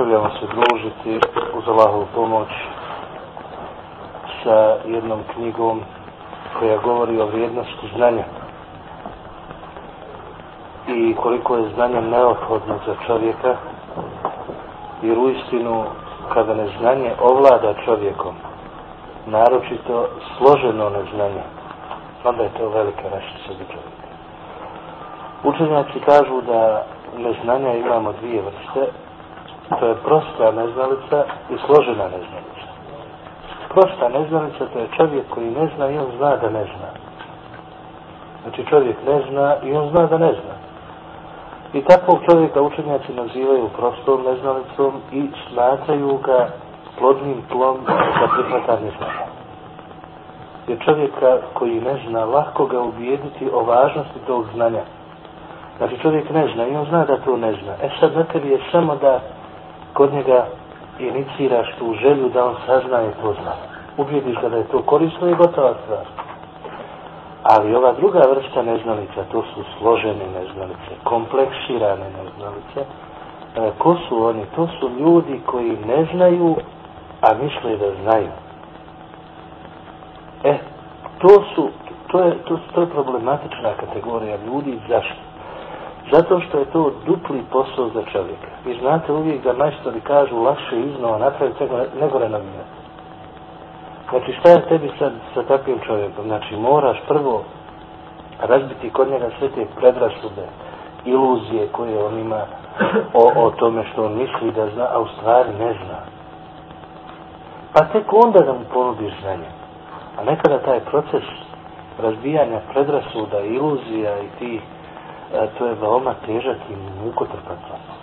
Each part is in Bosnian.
nastavljamo se družiti uz Allahovu pomoć sa jednom knjigom koja govori o vrijednosti znanja i koliko je znanje neophodno za čovjeka jer u istinu kada neznanje ovlada čovjekom naročito složeno neznanje onda je to velika rašica za čovjeka. Učenjaci kažu da neznanja imamo dvije vrste to je prosta neznalica i složena neznalica. Prosta neznalica to je čovjek koji ne zna i on zna da ne zna. Znači čovjek ne zna i on zna da ne zna. I takvog čovjeka učenjaci nazivaju prostom neznalicom i smatraju ga plodnim tlom za prihvatanje znanja. Jer čovjeka koji ne zna, lahko ga ubijediti o važnosti tog znanja. Znači čovjek ne zna i on zna da to ne zna. E sad na tebi je samo da kod njega iniciraš tu želju da on sazna i to zna. Ubijediš ga da je to korisno i gotova stvar. Ali ova druga vrsta neznalica, to su složene neznalice, kompleksirane neznalice. E, ko su oni? To su ljudi koji ne znaju, a misle da znaju. E, to su, to je, to, to je problematična kategorija ljudi. Zašto? Zato što je to dupli posao za čovjeka. Vi znate uvijek da majstori kažu lakše iznova napraviti nego, nego renovirati. Znači šta je tebi sad sa takvim čovjekom? Znači moraš prvo razbiti kod njega sve te predrasude, iluzije koje on ima o, o tome što on misli da zna, a u stvari ne zna. Pa tek onda da mu ponudiš znanje. A nekada taj proces razbijanja predrasuda, iluzija i tih E, to je veoma težak i mukotrpan proces.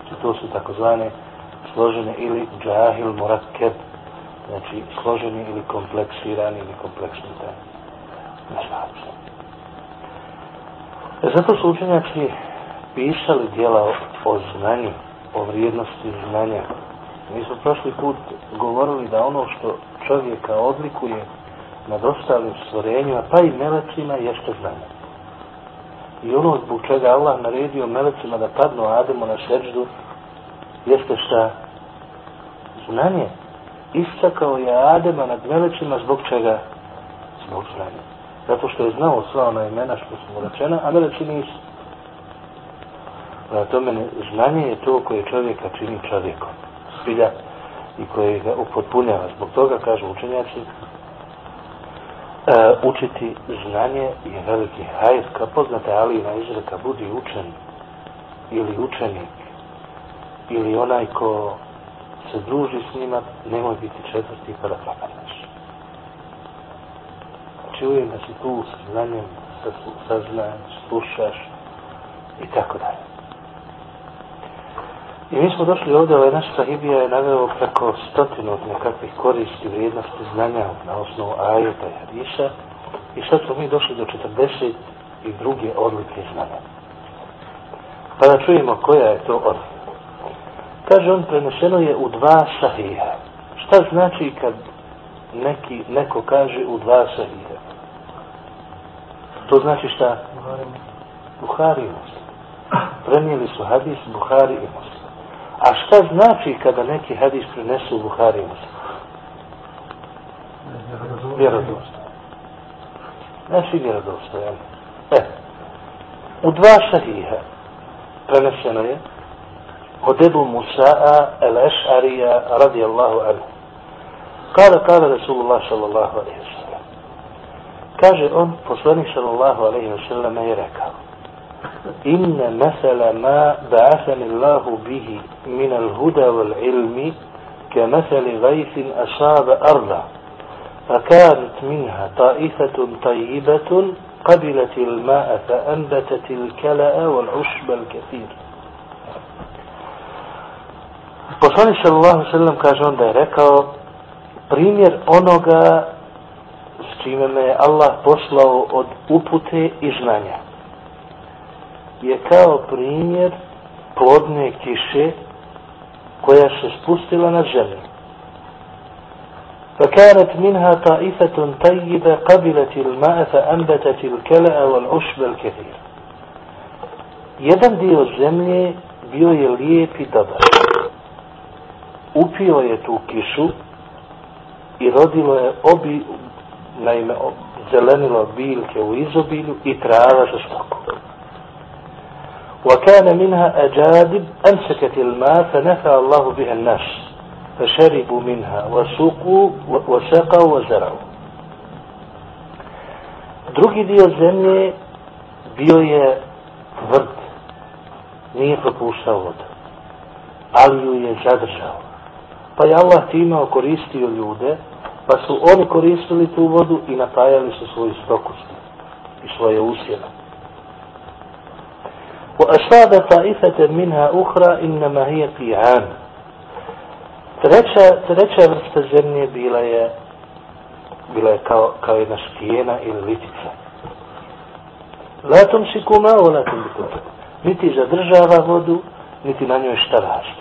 Znači, to su takozvane složene ili džahil morakeb, znači složeni ili kompleksirani ili kompleksni taj neznači. E, zato su učenjaci pisali dijela o, o znanju, o vrijednosti znanja. Mi smo prošli put govorili da ono što čovjeka odlikuje nad ostalim stvorenjima, pa i melecima, jeste znanje. I ono zbog čega Allah naredio melecima da padnu Ademu na seđdu, jeste šta? Znanje. Istakao je Adema nad melecima zbog čega? Zbog znanja. Zato što je znao sva ona imena što su mu rečena, a meleci nisu. Na tome znanje je to koje čovjeka čini čovjekom. Spilja i koje ga upotpunjava. Zbog toga, kažu učenjaci, e, učiti znanje je veliki hajr. Kao poznate Alina izreka, budi učen ili učenik ili onaj ko se druži s njima, nemoj biti četvrti pa da propadneš. Znači, Čujem da si tu s znanjem, saznaš, slušaš i tako dalje. I mi smo došli ovdje, ovaj naš sahibija je naveo preko stotinu nekakvih koristi vrijednosti znanja na osnovu ajeta i hadisa. I sad smo mi došli do 40 i druge odlike znanja. Pa da čujemo koja je to odlika. Kaže on, preneseno je u dva sahiha. Šta znači kad neki, neko kaže u dva sahiha? To znači šta? Buhari i Muslim. Prenijeli su hadis Buhari i Muslim. A šta znači kada neki hadis prenesu u Buhari i Muslim? Vjerodosto. Znači vjerodosto, jel? E, u dva sahiha preneseno je od Ebu Musa'a el-Eš'arija radijallahu anhu. Kada kada Rasulullah sallallahu alaihi wa sallam. Kaže on, poslanik sallallahu alaihi wa sallam je rekao إن مثل ما بعثني الله به من الهدى والعلم كمثل غيث أصاب أرضا فكانت منها طائفة طيبة قبلت الماء فأنبتت الكلأ والعشب الكثير Poslanik sallallahu sallam kaže on da je rekao primjer onoga s čime me je Allah poslao od upute i znanja. je kao primjer plodne kiše koja se spustila na zemlju. فكانت منها طائفة طيبة قبلت الماء فأنبتت الكلأ والعشب الكثير. Jedan dio zemlje bio je lijep i dobar. upio je tu kišu i rodilo je obi, naime, zelenilo biljke u izobilju i trava za stoku. وكان منها أجادب أمسكت الماء فنفع الله بها الناس فشربوا منها وسقوا وسقوا وزرعوا Drugi dio zemlje bio je tvrd, nije propuštao vodu, ali ju je zadržao. Pa je Allah time koristio ljude, pa su oni koristili tu vodu i napajali su svoju stokosti i svoje usjeve. وأصاب طائفة منها أخرى إنما هي قيعان. تريتشا برست الزمنية بيلايا بيلايا كاوينا سكينا إلى ليتيتسا لا تمسكوا ماء ولا تمسكوا نتي زدرجا غادو نتي نانيو اشتراست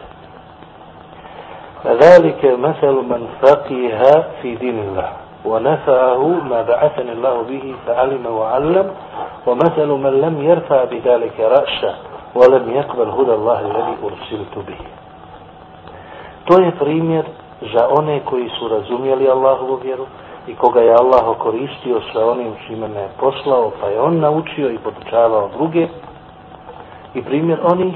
فذلك مثل من فقه في دين الله. ونفعه ما بعثني الله به فعلم وعلم ومثل من لم يرفع بذلك رأسه ولم يقبل هدى الله الذي أرسلت به To je primjer za one koji su razumjeli Allahovu vjeru i koga je Allah koristio sa onim čime me je poslao, pa je on naučio i podučavao druge. I primjer onih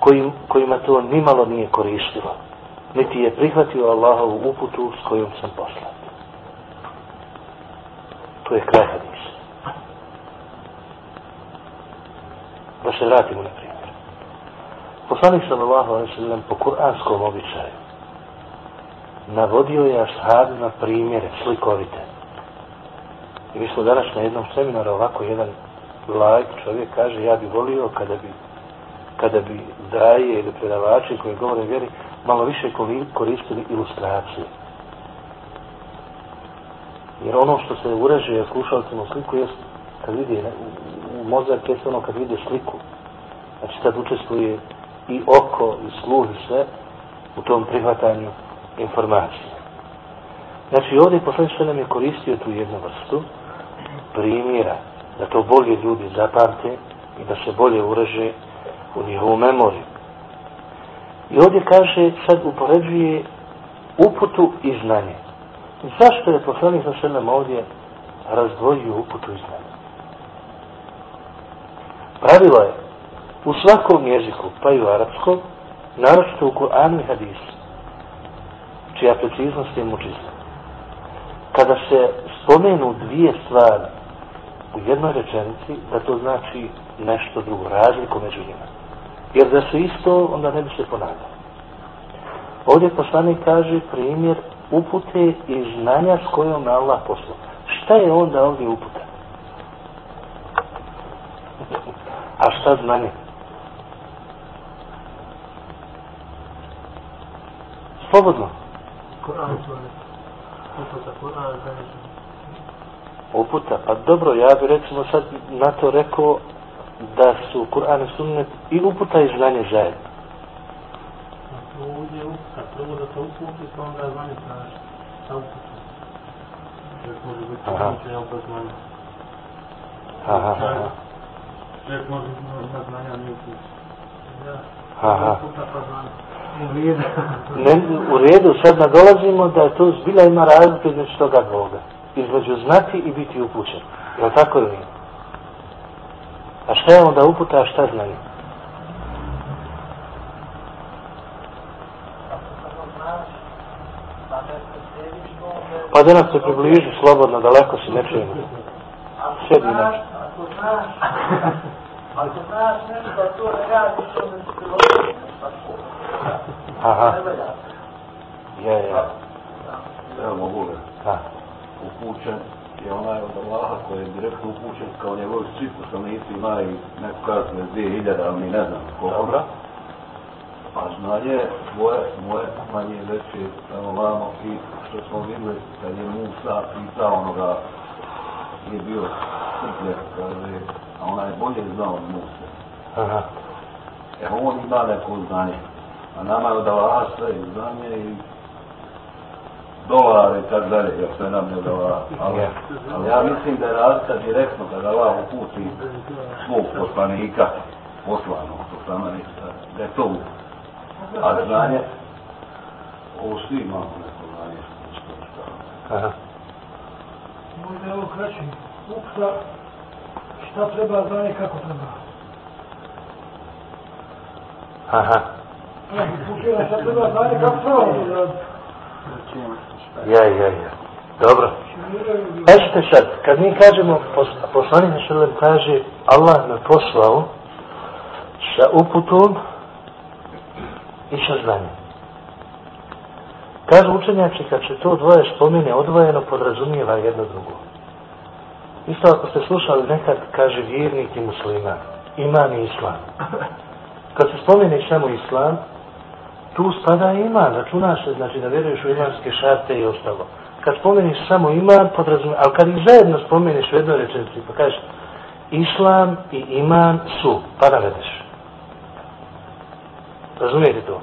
koji, kojima to nimalo nije koristilo, niti je prihvatio Allahovu uputu s kojom sam poslao. To je kraj hadisa. Da se vratimo na primjer. Poslanik sallallahu alaihi sallam po kuranskom običaju navodio je ashabima primjere slikovite. I mi smo danas na jednom seminaru ovako jedan lajk čovjek kaže ja bi volio kada bi kada bi daje ili predavači koji govore vjeri malo više koristili ilustracije. Jer ono što se ureže slušalcima sliku je kad vidi u, u mozak je ono kad vidi sliku. Znači tad učestvuje i oko i sluh i sve u tom prihvatanju informacije. Znači ovdje poslanik što nam je koristio tu jednu vrstu primjera da to bolje ljudi zapamte i da se bolje ureže u njihovu memoriju. I ovdje kaže, sad upoređuje uputu i znanje. Zašto je poslanik sa sve ovdje razdvojio uputu i znanje? Pravilo je u svakom jeziku, pa i u arapskom, naročito u Kur'anu i hadisu, čija preciznost je mučista. Kada se spomenu dvije stvari u jednoj rečenici, da to znači nešto drugo, razliku među njima. Jer da su isto, onda ne bi se ponavljali. Ovdje poslanik kaže primjer upute i znanja s kojom Allah poslao. Šta je onda ovdje uputa? A šta znanje? Slobodno. Uputa, pa dobro, ja bih recimo sad na to rekao da su Kur'an i Sunnet i uputa i znanje zajedno. Ovdje je uputa, prvo da to uputi, pa onda znanje traži. Sa uputom. Čovjek može biti ali bez znanja. Aha, aha. Čovjek može imati znanja, nije upućen. Aha. Uputa pa znanje. Ne, u redu, sad nadolazimo da to zbila ima razlike između toga dvoga. Između znati i biti upućen. Je li tako ili nije? A šta je onda uputa, a šta znanje? Pa da nas se približi slobodno, daleko si, ne čujemo. Sjedi naš. Ako znaš, ako znaš nešto, to ne radiš, onda se približi. Aha. Je, je. Evo mogu li? Da. Upućen je onaj od Allaha koji je direktno upućen kao njegovi svi poslanici ima i neko kaže ne dvije hiljada, ali mi ne znam koliko. Dobro. A znanje moje, moje manje veće samo vamo i što smo vidjeli kad je Musa pitao onoga je bio strpljen, kaže, a ona je bolje znao od Musa. Aha. E on ima neko znanje. A nama je od Allaha sve i znanje i dolare i tako dalje, jer sve nam ne dava. Ali, ali ja mislim da je razlika direktno kada Allah uputi svog poslanika, poslanog poslanika, da je to A znanje, ovo svi imamo neko znanje što. Aha. Možda je ovo kraći. Uputa šta treba znanje kako treba. Aha. Ja, ja, ja. Dobro. Kažete sad, kad mi kažemo, poslanik Šelem kaže, Allah me poslao sa uputom i sa znanjem. Kažu učenjaci, kad se to dvoje spomene odvojeno, podrazumijeva jedno drugo. Isto ako ste slušali nekad, kaže vjernik i musliman, iman i islam. Kad se spomene samo islam, tu spada iman, računa se, znači da vjeruješ u imanske šarte i ostalo. Kad spomeniš samo iman, podrazumijeva, ali kad ih zajedno spomeniš u jednoj rečenici, pa kažeš, islam i iman su, pa navedeš. Razumijete to?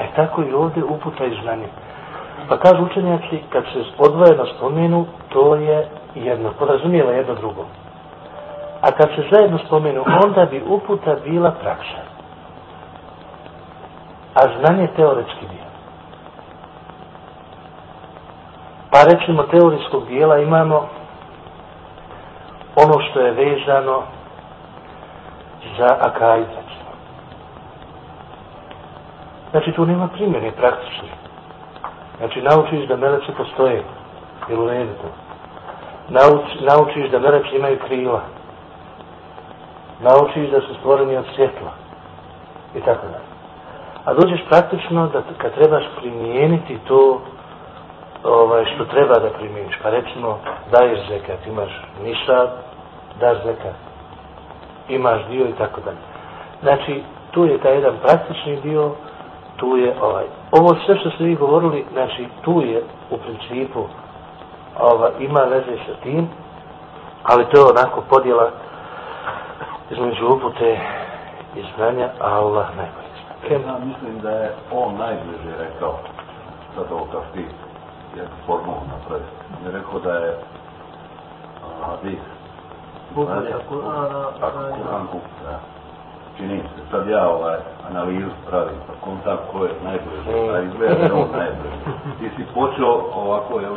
E tako i ovdje uputa i znanje. Pa kažu učenjaci, kad se odvojeno spomenu, to je jedno, podrazumijeva jedno drugo. A kad se zajedno spomenu, onda bi uputa bila praksa. A znanje teoretski dio. Pa recimo teorijskog dijela imamo ono što je vezano za akajd. Znači tu nema primjene praktične. Znači naučiš da meleci postoje. Ili u redu to. Nauči, naučiš da meleci imaju krila. Naučiš da su stvoreni od svjetla. I tako dalje. A dođeš praktično da kad trebaš primijeniti to ovaj, što treba da primijeniš. Pa recimo daješ zekat, imaš ništa, daš zekat. Imaš dio i tako dalje. Znači, tu je taj jedan praktični dio, tu je ovaj. Ovo sve što ste vi govorili, znači tu je u principu ova, ima veze sa tim, ali to je onako podjela između upute i znanja, a Allah najbolje Ja mislim da je on najbliže rekao, sad ovo kao ti, je formulu napraviti. On je rekao da je hadis. Uputa Kur'ana, Ako znanje. Kur'an uputa. Čini se, sad ja ovaj analizu pravim, pa kontam ko je najbliže, a izgleda da je on najbliže. Ti si počeo ovako, jel,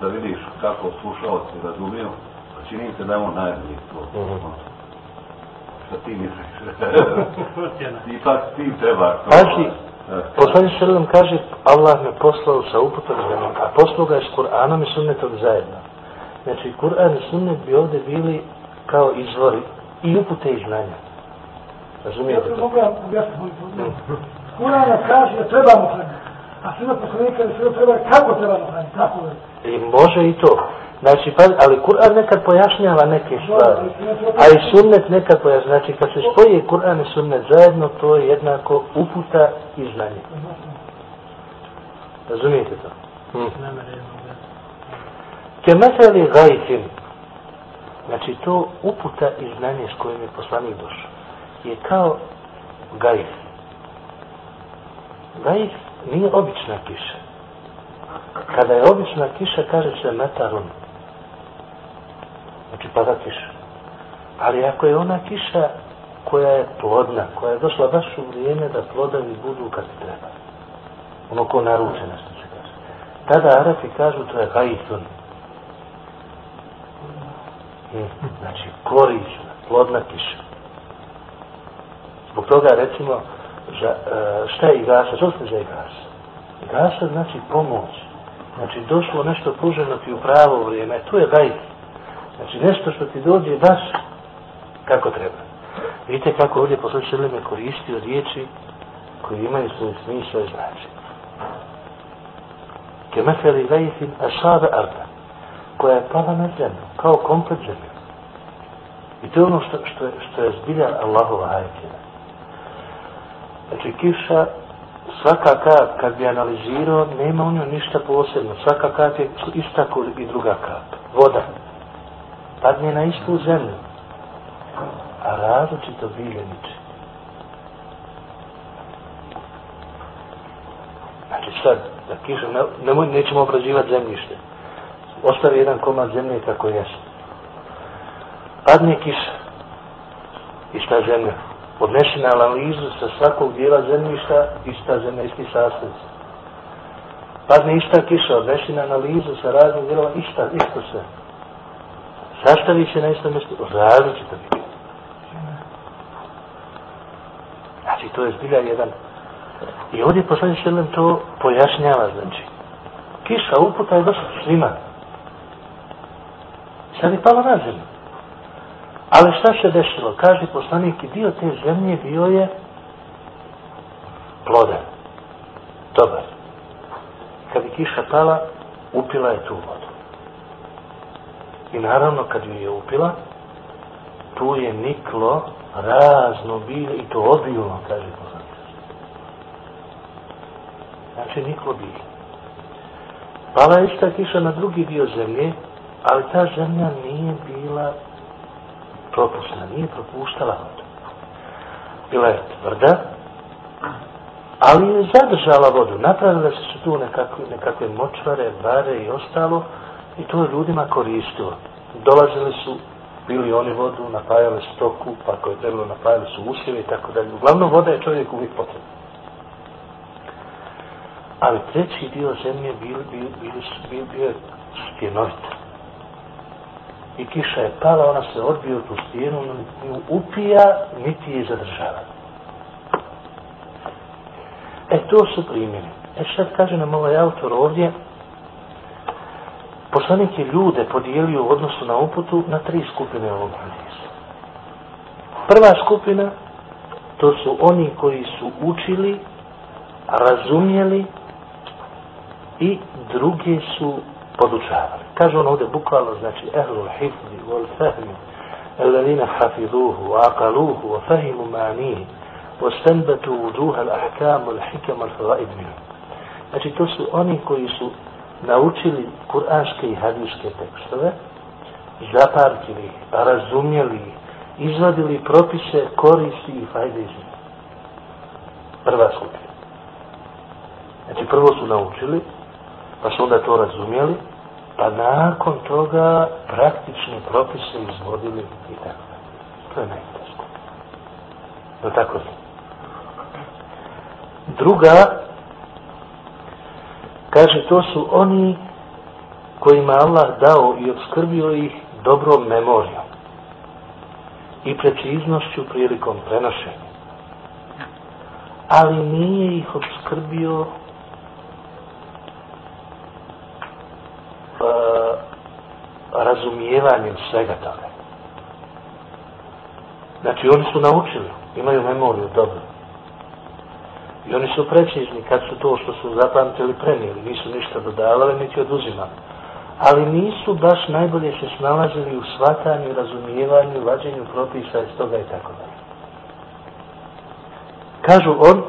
da vidiš kako slušalci razumiju, pa čini se da je on najbliže to. Mhm. Šta Ipak ti treba. Pazi, Poslanik sallam kaže Allah me poslao sa uputom i znanjem, a poslao ga je s Kur'anom i sunnetom zajedno. Znači, Kur'an i sunnet bi ovdje bili kao izvori i upute i znanja. Ja Razumijete to to? mogu vam objasniti. Kur'an nas kaže da trebamo hraniti. A sve poslanika da sve treba kako trebamo hraniti. Tako je. I može i to. Znači, pa, ali Kur'an nekad pojašnjava neke stvari. A i sunnet nekad pojašnjava. Znači, kad se spoje Kur'an i sunnet zajedno, to je jednako uputa i znanje. Razumijete to? Hmm. Ke meseli gajfin, znači to uputa i znanje s kojim je poslanik došao, je kao gajf. Gajf nije obična kiša. Kada je obična kiša, kaže se metarun. Znači pada kiša. Ali ako je ona kiša koja je plodna, koja je došla baš u vrijeme da plodovi budu kad treba. Ono ko naručena, što se kaže. Tada Arapi kažu to je gajfun. E, znači, korična, plodna kiša. Zbog toga, recimo, ža, e, šta je igasa? Što se za igasa? Igasa znači pomoć. Znači, došlo nešto pruženo ti u pravo vrijeme. Tu je gajf. Znači, nešto što ti dođe baš kako treba. Vidite kako ovdje posle koristi koristio riječi koji imaju svoj smisla i znači. Kemeseli vejfin ašabe arda koja je pala na zemlju, kao komplet zemlju. I to je ono što, što, je, što je zbilja Allahova hajkina. Znači, kiša, svaka kap, kad bi analizirao, nema u njoj ništa posebno. Svaka kap je ista i druga kap. Voda. Padne na istu zemlju. A različito bilje niče. Znači sad, da kiša, ne, nemoj, nećemo obrađivati zemljište ostavi jedan komad zemlje kako jeste. Padne kiša, ista zemlja, odnesi na analizu sa svakog dijela zemljišta, ista zemlja, isti sastav. Padne ista kiša, odnesi na analizu sa raznim dijelova, ista, isto sve. Sastavi se na istom mjestu, različito bi. Znači, to je zbilja jedan... I ovdje poslani Selem to pojašnjava, znači. Kiša uputa je došla svima. Sad je palo na zemlju. Ali šta se desilo? Kaže poslanik, dio te zemlje bio je plodan. Dobar. Kad je kiša pala, upila je tu vodu. I naravno, kad ju je upila, tu je niklo razno bilje i to obilno, kaže poslanik. Znači, niklo bilje. Pala je ista kiša na drugi dio zemlje, ali ta zemlja nije bila propustna, nije propuštala vodu. Bila je tvrda, ali je zadržala vodu. Napravile se su tu nekakve, nekakve močvare, bare i ostalo i to je ljudima koristilo. Dolazili su, bili oni vodu, napajali stoku, pa ako je trebalo napajali su usjeve i tako dalje. Uglavnom voda je čovjek uvijek potrebna. Ali treći dio zemlje bili, bili, bili, bili, bio je stjenovita i kiša je pala, ona se odbija u tu stijenu, niti ju upija, niti je zadržava. E, to su primjeri. E, sad kaže nam ovaj autor ovdje, poslanik je ljude podijelio u odnosu na uputu na tri skupine ovog hadisu. Prva skupina, to su oni koji su učili, razumjeli i druge su podučavali. Kaže on ovdje bukvalno, znači, ehlul hifzi, wal fahmi, الذين حفظوه وعقلوه وفهموا معانيه واستنبتوا وجوه الأحكام والحكم والفوائد منه. Znači, to su oni koji su naučili kuranske i hadijske tekstove, zapamtili, razumjeli, izvadili propise, koristi i fajde iz njih. Prva skupina. Znači, prvo su naučili, pa su onda to razumjeli, pa nakon toga praktični propise izvodili i tako. To je najtežko. No tako je. Druga, kaže, to su oni kojima Allah dao i obskrbio ih dobrom memorijom i preciznošću prilikom prenošenja. Ali nije ih obskrbio razumijevanjem svega toga. Znači, oni su naučili, imaju memoriju dobro. I oni su precizni kad su to što su zapamtili prenijeli, nisu ništa dodavali, niti oduzimali. Ali nisu baš najbolje se snalazili u shvatanju, razumijevanju, vađenju propisa iz toga i tako dalje. Kažu on,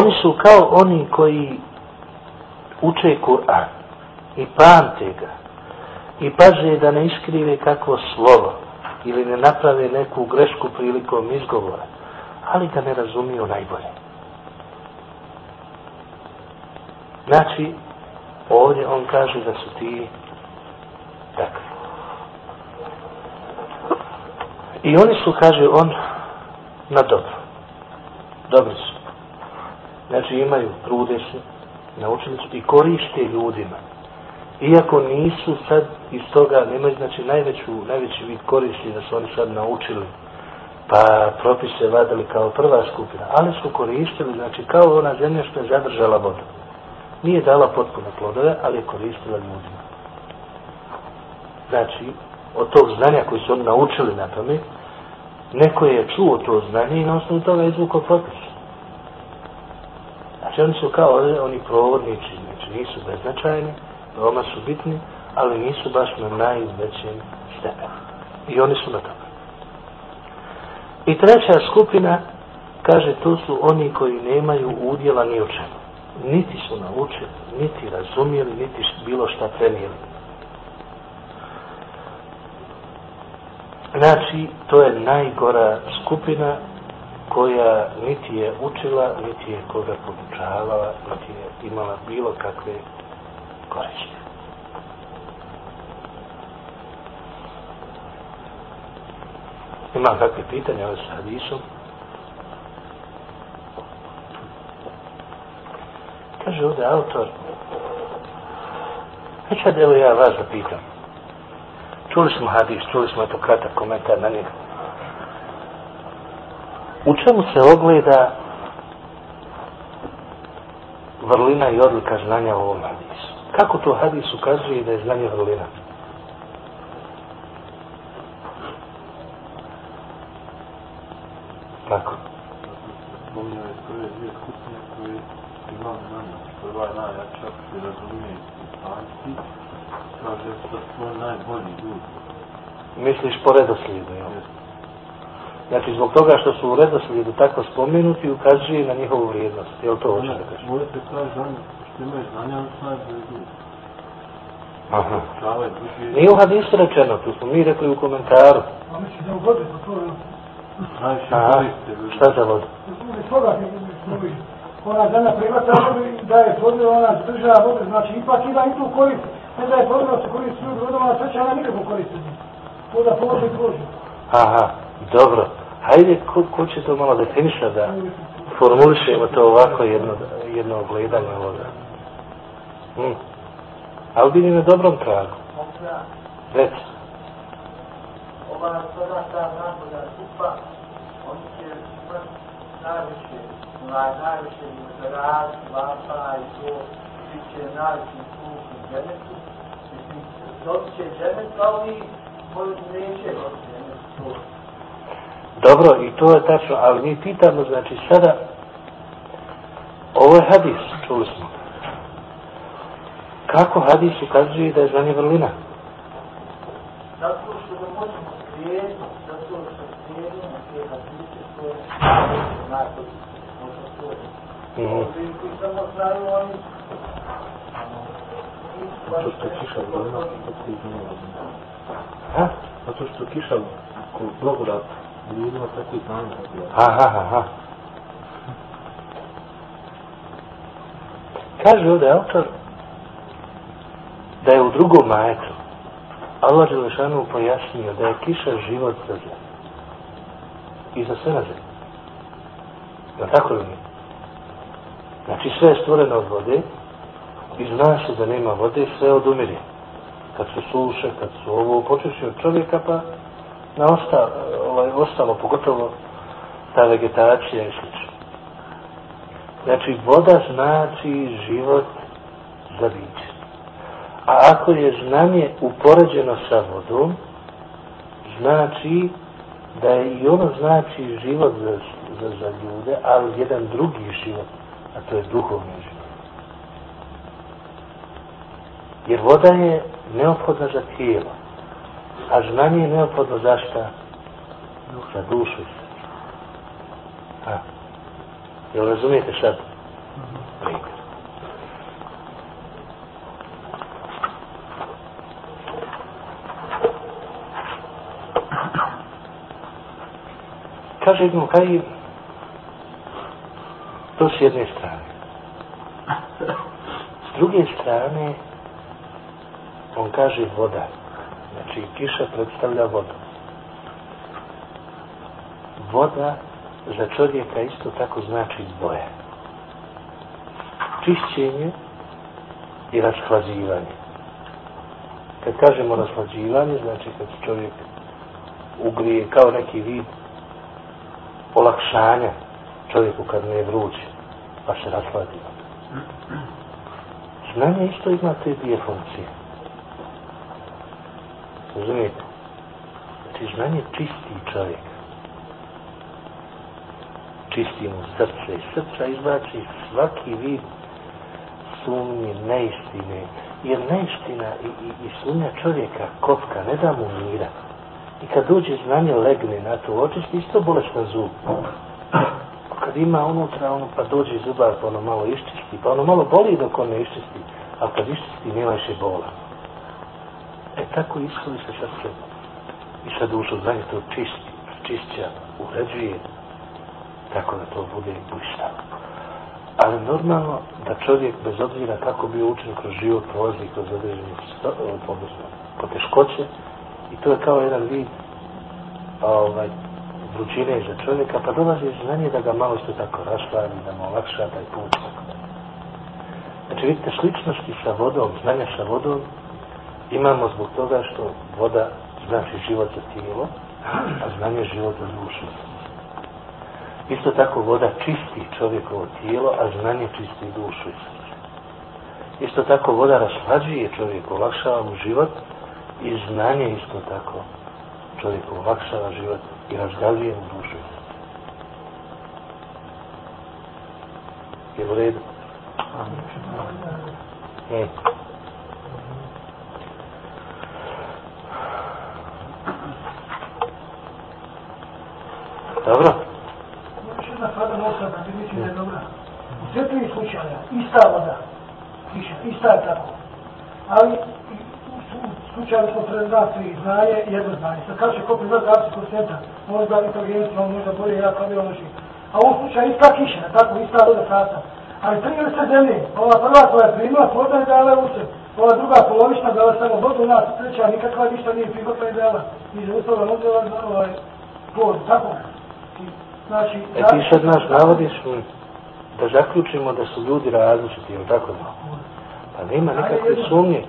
oni su kao oni koji uče Kur'an i pamte ga i paže da ne iskrive kakvo slovo ili ne naprave neku grešku prilikom izgovora, ali ga ne razumiju najbolje. Znači, ovdje on kaže da su ti takvi. I oni su, kaže on, na dobro. Dobri su. Znači imaju, trude se, naučili su i koriste ljudima iako nisu sad iz toga, nemaju znači najveću, najveći vid koristi da su oni sad naučili pa propise vadili kao prva skupina, ali su koristili, znači kao ona zemlja što je zadržala vodu. Nije dala potpuno plodove, ali je koristila ljudima. Znači, od tog znanja koji su oni naučili na tome, neko je čuo to znanje i na osnovu toga izvukao propis. Znači, oni su kao oni provodnici, znači nisu beznačajni, veoma su bitni, ali nisu baš na najvećem stepenu. I oni su na tome. I treća skupina, kaže, to su oni koji nemaju udjela ni u čemu. Niti su naučili, niti razumijeli, niti bilo šta prenijeli. Znači, to je najgora skupina koja niti je učila, niti je koga podučavala, niti je imala bilo kakve koristi. Ima kakve pitanja o s hadisom? Kaže ovdje autor, Već sad evo ja vas da pitam. Čuli smo hadis, čuli smo eto kratak komentar na njega. U čemu se ogleda vrlina i odlika znanja u ovom hadisu? Kako to hadis ukazuje da je znanje vrlina? Kako? Spominjao je prve dvije skupine koje imam znanja. Prva je najjača, koji razumije instanci. Kaže da su oni najbolji ljudi. Misliš po redoslijedu, jel? Znači, zbog toga što su u redoslijedu tako spomenuti, ukazuje na njihovu vrijednost. Je li to hoće da kažeš? Kaže oni što imaju znanja, oni su najbolji ljudi. Aha. Nije u hadisu rečeno, tu smo mi rekli u komentaru. A mislim da ugode za to, jel? Najviše Aha, šta za vodu? Ne služi. Ona zemlja prihvata da je plodila, ona država vode, znači ipak ima i tu korist. Ne da je plodila se koristi ljudi vodom, ona sveća, ona nikako koristi. To da položi položi. Aha, dobro. Hajde, ko, ko će to malo definišati da formulišemo to ovako jedno, jedno gledanje ovoga? Hm. Ali bili na dobrom tragu. Reci. ova sada ta nahoda skupa, oni će najviše, najviše rad, vapa i to, bit će najviše sluh u dženetu, dobit će dženet, kao i to. Dobro, i to je tačno, ali mi pitamo, znači sada, ovo je hadis, čuli smo. Kako hadis ukazuje da je znanje vrlina? Zato što ga možemo slijediti, zato što slijedimo te hadise, to je najbolji, možda to je. Mhm. Ovi koji samo znaju, oni... Zato što je kiša vrlina, tako i znanje vrlina. Ha? Zato što je kiša ko blagodat ljudima, tako i znanje vrlina. Aha, aha. Kaže ovdje autor da je u drugom majetu Allah Đelešanu pojasnio da je kiša život za zemlju. I za sve na zemlji. Ja tako li? Znači sve je stvoreno od vode i zna se da nema vode, sve odumire. Kad su suše, kad su ovo, počeši od čovjeka pa na osta, ovaj, ostalo, pogotovo ta vegetacija i slično. Znači, voda znači život za biće. A ako je znanje upoređeno sa vodom, znači da je i ono znači život za, za, za ljude, ali jedan drugi život, a to je duhovni život. Jer voda je neophodna za tijelo, a znanje je neophodno za šta? Za dušu i srce. A, jel razumijete sad? Primjer. Kaže Ibn Kajim, to s jedne strane. S druge strane, on kaže voda. Znači, kiša predstavlja vodu. Voda za čovjeka isto tako znači boje. Čišćenje i rashlađivanje. Kad kažemo rashlađivanje, znači kad se čovjek ugrije kao neki vid olakšanja čovjeku kad ne je vruće, pa se rashladi. Znanje isto ima te dvije funkcije. Razumijete? Znači znanje čisti čovjek. Čisti mu srce i srca izbaci svaki vid sumnje, neistine. Jer neistina i, i, i sumnja čovjeka kopka, ne da mu mira. I kad dođe znanje legne na to, očisti isto bolestan zub. Kad ima unutra, ono pa dođe zubar, pa ono malo iščisti, pa ono malo boli dok on ne iščisti, A kad iščisti nema više bola. E tako isto i sa srcem. I sa dušom, znanje to čisti, čišća, uređuje, tako da to bude blistavo. Ali normalno da čovjek bez obzira kako bi učen kroz život prolazi kroz određene poteškoće i to je kao jedan vid ovaj, vrućine za čovjeka pa dolazi znanje da ga malo isto tako rašlani, da mu olakša taj put. Znači vidite sličnosti sa vodom, znanja sa vodom, imamo zbog toga što voda znači život za tijelo, a znanje život za dušu. Isto tako voda čisti čovjekovo tijelo, a znanje čisti dušu i srce. Isto tako voda raslađuje čovjeku, olakšava mu život i znanje isto tako čovjeku olakšava život i razgaljuje mu dušu i srce. Je u redu? E. Dobro? Još jedna stvar da mogu da mislim da je dobra. U svetljivih slučaja, ista voda, kiša, ista je tako. Ali u slučaju koncentracije i znanje, jedno znanje. Sad kaže ko ima zapis koncenta, možda inteligencija, on možda bolje ja kao bioloži. A u slučaju ista kiša, tako, ista voda sata. Ali primjer se zemlje, ova prva koja je primila, poznaje je u se. Ova druga polovična dala samo vodu, nas treća nikakva ništa nije prihvatila i dala. I za ustavljeno nudila ovaj, plod, tako. Znači, e ti sad naš navodiš da zaključimo da su ljudi različiti, ili tako da? Pa nema nikakve sumnje.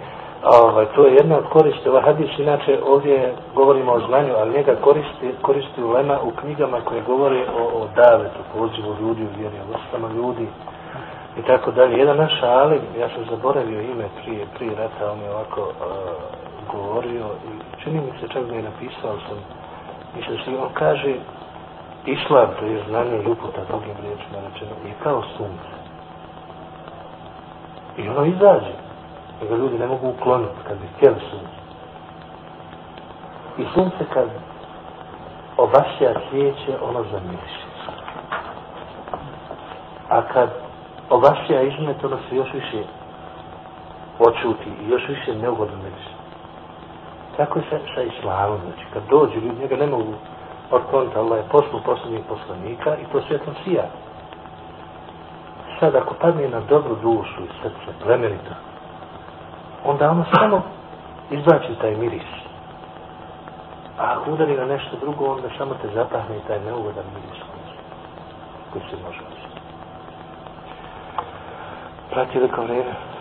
Ovaj, to je jedna od koristi. Ovaj hadis, inače, ovdje govorimo o znanju, ali njega koristi, koristi u lema u knjigama koje govore o, o davetu, pozivu ljudi u vjeri, o vrstama ljudi i tako dalje. Jedan naš alim, ja sam zaboravio ime prije, prije rata, on je ovako uh, govorio i čini mi se čak da je napisao sam, mislim se, on kaže, islam, to je znanje i uputa, drugim riječima rečeno, je kao sunce. I ono izađe. I ga ljudi ne mogu ukloniti kad bi htjeli sunce. I sunce kad obasja svijeće, ono zamiriše. A kad obasja izmet, ono se još više očuti i još više neugodno miriše. Tako je sa, sa islamom, znači, kad dođu ljudi, njega ne mogu od konta Allah je poslu posljednjih poslanika i to svjetom sija. Sad ako padne na dobru dušu i srce, plemenito, onda ono samo izbači taj miris. A ako udari na nešto drugo, onda samo te zapahne taj neugodan miris koji se može osjetiti. Prati li kao vreme?